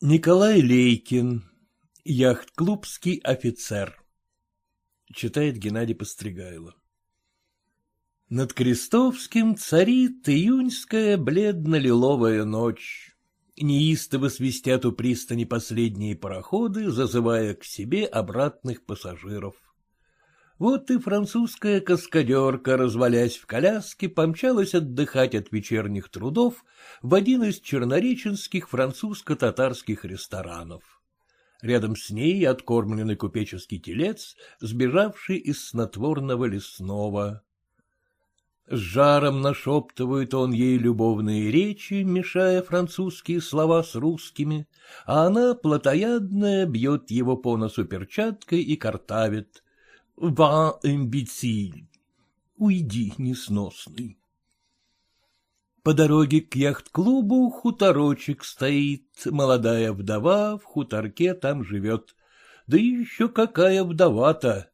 Николай Лейкин. Яхт-клубский офицер. Читает Геннадий Постригайло. Над Крестовским царит июньская бледно-лиловая ночь. Неистово свистят у пристани последние пароходы, зазывая к себе обратных пассажиров. Вот и французская каскадерка, развалясь в коляске, помчалась отдыхать от вечерних трудов в один из чернореченских французско-татарских ресторанов. Рядом с ней откормленный купеческий телец, сбежавший из снотворного лесного. С жаром нашептывает он ей любовные речи, мешая французские слова с русскими, а она, плотоядная, бьет его по носу перчаткой и картавит — Ва, имбециль! Уйди, несносный. По дороге к яхт-клубу хуторочек стоит, молодая вдова в хуторке там живет. Да еще какая вдова-то!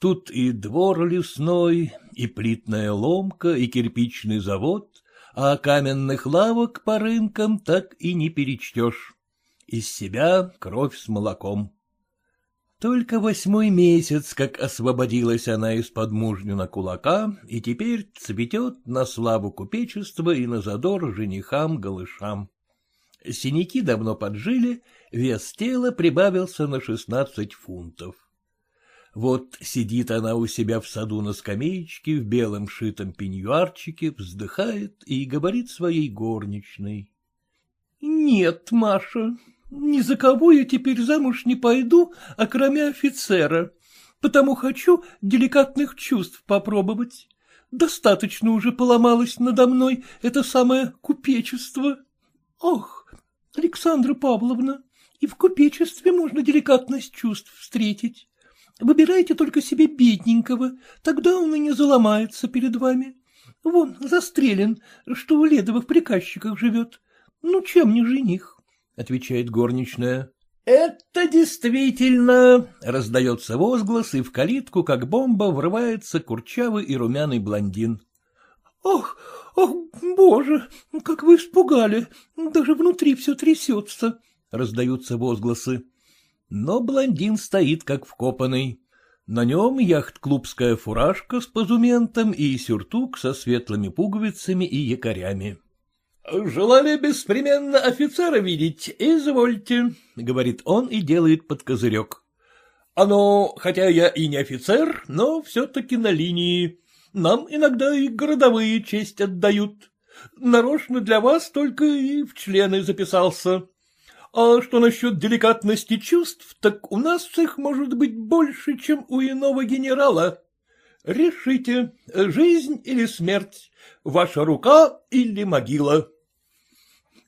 Тут и двор лесной, и плитная ломка, и кирпичный завод, а каменных лавок по рынкам так и не перечтешь. Из себя кровь с молоком. Только восьмой месяц, как освободилась она из-под мужнина кулака, и теперь цветет на славу купечества и на задор женихам-голышам. Синяки давно поджили, вес тела прибавился на шестнадцать фунтов. Вот сидит она у себя в саду на скамеечке в белом шитом пеньюарчике, вздыхает и говорит своей горничной. — Нет, Маша, ни за кого я теперь замуж не пойду, а кроме офицера, потому хочу деликатных чувств попробовать. Достаточно уже поломалось надо мной это самое купечество. Ох, Александра Павловна, и в купечестве можно деликатность чувств встретить. Выбирайте только себе бедненького, тогда он и не заломается перед вами. Вон, застрелен, что у Ледова в приказчиках живет. Ну, чем не жених? — отвечает горничная. — Это действительно! — раздается возглас, и в калитку, как бомба, врывается курчавый и румяный блондин. — Ах, ах, боже, как вы испугали! Даже внутри все трясется! — раздаются возгласы. Но блондин стоит, как вкопанный. На нем яхт-клубская фуражка с позументом и сюртук со светлыми пуговицами и якорями. — Желали беспременно офицера видеть, извольте, — говорит он и делает под козырек. — Оно, хотя я и не офицер, но все-таки на линии. Нам иногда и городовые честь отдают. Нарочно для вас только и в члены записался. А что насчет деликатности чувств, так у нас их может быть больше, чем у иного генерала. Решите, жизнь или смерть, ваша рука или могила. —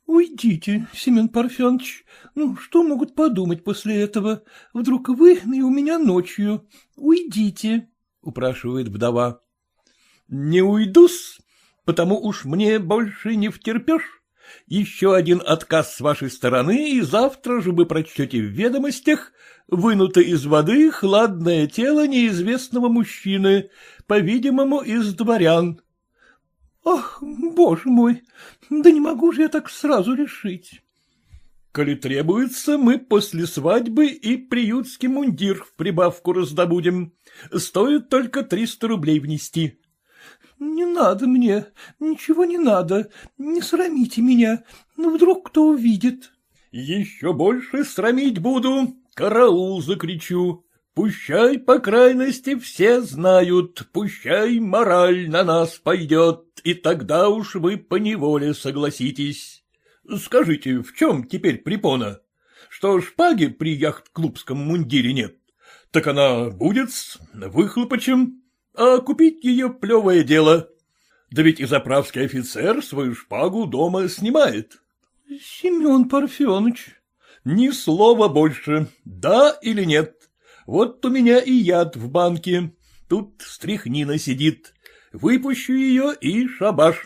Уйдите, Семен Парфенович. Ну, что могут подумать после этого? Вдруг вы и у меня ночью. Уйдите, — упрашивает вдова. — Не уйдусь, потому уж мне больше не втерпешь. Еще один отказ с вашей стороны, и завтра же вы прочтете в ведомостях вынуто из воды хладное тело неизвестного мужчины, по-видимому, из дворян. Ах, боже мой, да не могу же я так сразу решить. Коли требуется, мы после свадьбы и приютский мундир в прибавку раздобудем. Стоит только триста рублей внести. Не надо мне, ничего не надо, не срамите меня, ну вдруг кто увидит. Еще больше срамить буду, караул закричу. Пущай, по крайности, все знают, пущай мораль на нас пойдет, и тогда уж вы поневоле согласитесь. Скажите, в чем теперь препона? Что шпаги при яхт-клубском мундире нет? Так она будет, выхлопочем, а купить ее плевое дело. Да ведь и заправский офицер свою шпагу дома снимает. — Семен Парфенович. — Ни слова больше, да или нет. Вот у меня и яд в банке. Тут стряхнина сидит. Выпущу ее и шабаш.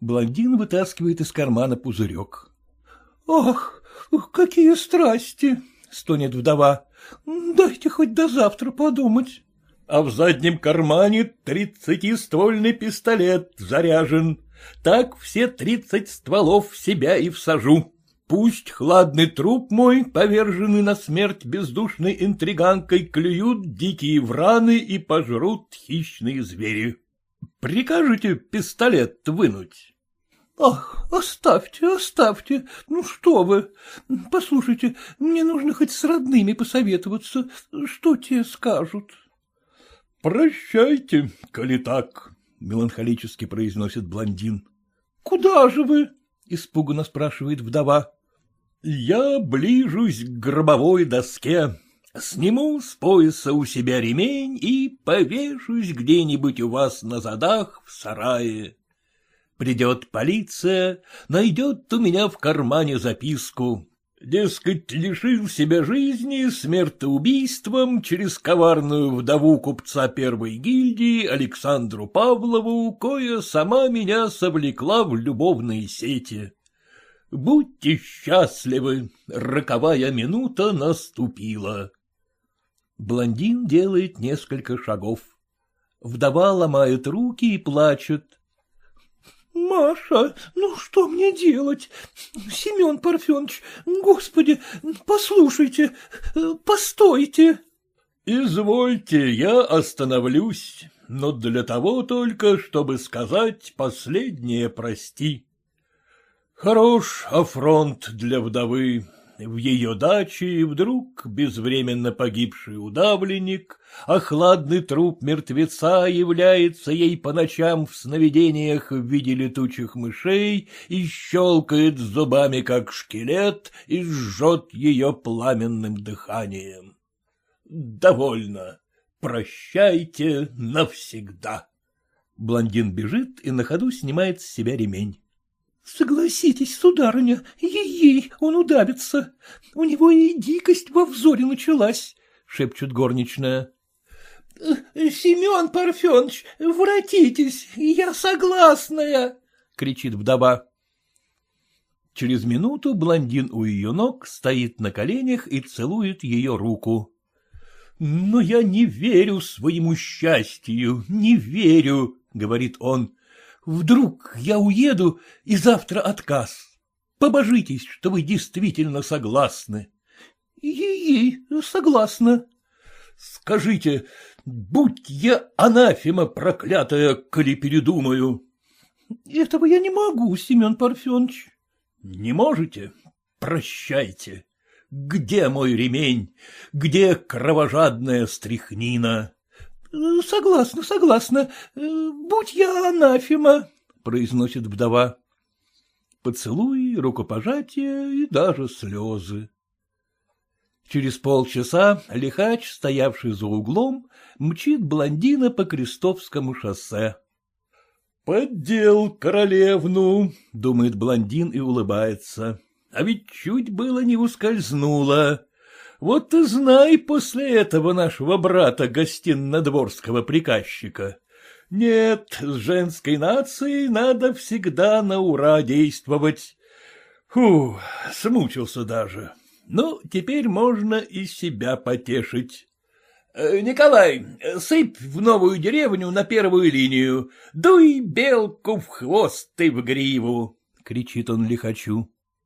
Блондин вытаскивает из кармана пузырек. — Ах, какие страсти! — стонет вдова. — Дайте хоть до завтра подумать. А в заднем кармане тридцатиствольный пистолет заряжен. Так все тридцать стволов в себя и всажу. Пусть хладный труп мой, поверженный на смерть бездушной интриганкой, клюют дикие враны и пожрут хищные звери. Прикажете пистолет вынуть? — Ах, оставьте, оставьте, ну что вы. Послушайте, мне нужно хоть с родными посоветоваться, что те скажут. — Прощайте, коли так, — меланхолически произносит блондин. — Куда же вы? — испуганно спрашивает вдова. — Я ближусь к гробовой доске, сниму с пояса у себя ремень и повешусь где-нибудь у вас на задах в сарае. Придет полиция, найдет у меня в кармане записку. Дескать, лишил себя жизни смертоубийством через коварную вдову купца первой гильдии Александру Павлову, кое сама меня совлекла в любовные сети. Будьте счастливы, роковая минута наступила. Блондин делает несколько шагов. Вдова ломает руки и плачет. Маша, ну что мне делать? Семен Парфенович, господи, послушайте, постойте. Извольте, я остановлюсь, но для того только, чтобы сказать последнее прости. Хорош афронт для вдовы, в ее даче вдруг безвременно погибший удавленник, а хладный труп мертвеца является ей по ночам в сновидениях в виде летучих мышей и щелкает зубами, как шкелет, и жжет ее пламенным дыханием. Довольно. Прощайте навсегда. Блондин бежит и на ходу снимает с себя ремень. — Согласитесь, сударыня, ей-ей, он удавится. У него и дикость во взоре началась, — шепчет горничная. — Семен Парфенович, воротитесь, я согласная, — кричит вдова. Через минуту блондин у ее ног стоит на коленях и целует ее руку. — Но я не верю своему счастью, не верю, — говорит он. Вдруг я уеду, и завтра отказ. Побожитесь, что вы действительно согласны. Ей, согласна. Скажите, будь я анафема проклятая, коли передумаю. Этого я не могу, Семен Парфенович. Не можете? Прощайте. Где мой ремень? Где кровожадная стряхнина? — Согласна, согласна. Э, будь я анафема, — произносит вдова. Поцелуй, рукопожатие и даже слезы. Через полчаса лихач, стоявший за углом, мчит блондина по Крестовскому шоссе. — Поддел королевну, — думает блондин и улыбается. — А ведь чуть было не ускользнуло. Вот и знай после этого нашего брата гостиннодворского приказчика. Нет, с женской нацией надо всегда на ура действовать. Фу, смучился даже. Ну, теперь можно и себя потешить. Э, — Николай, сыпь в новую деревню на первую линию, дуй белку в хвост и в гриву, — кричит он лихачу.